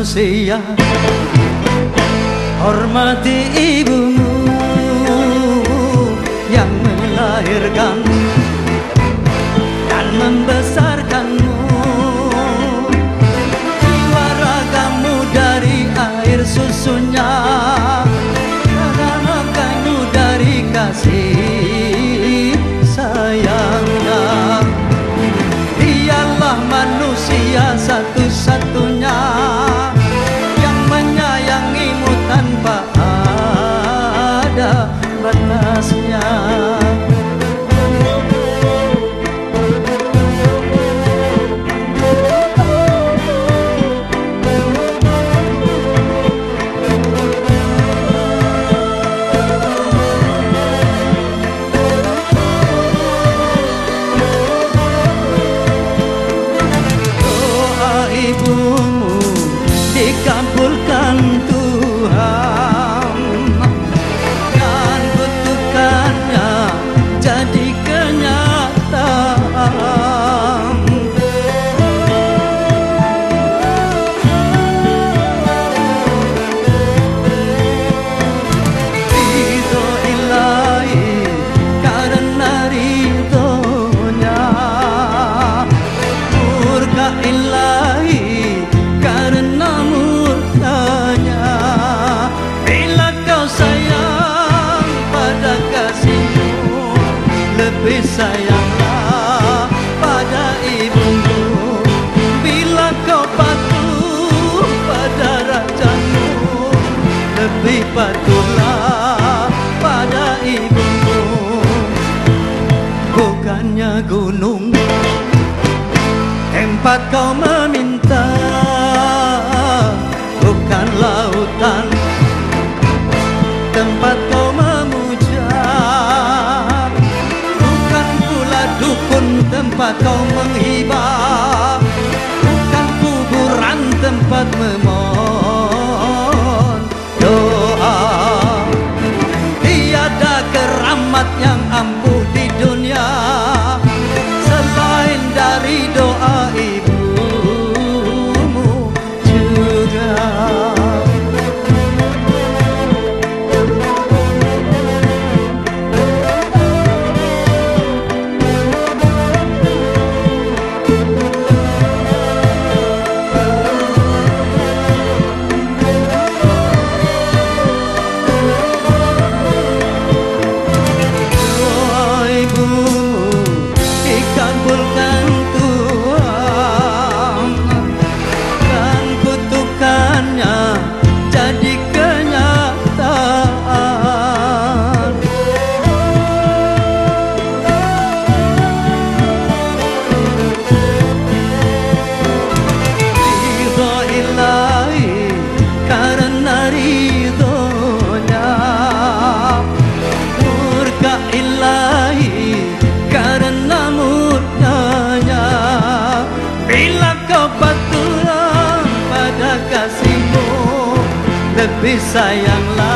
manusia. Hormati ibumu yang melahirkanmu dan membesarkanmu. Jiwa ragamu dari air susunya batasnya desire tempat kau menghibah. Bukan kuburan tempat memohon lebih sayang lagi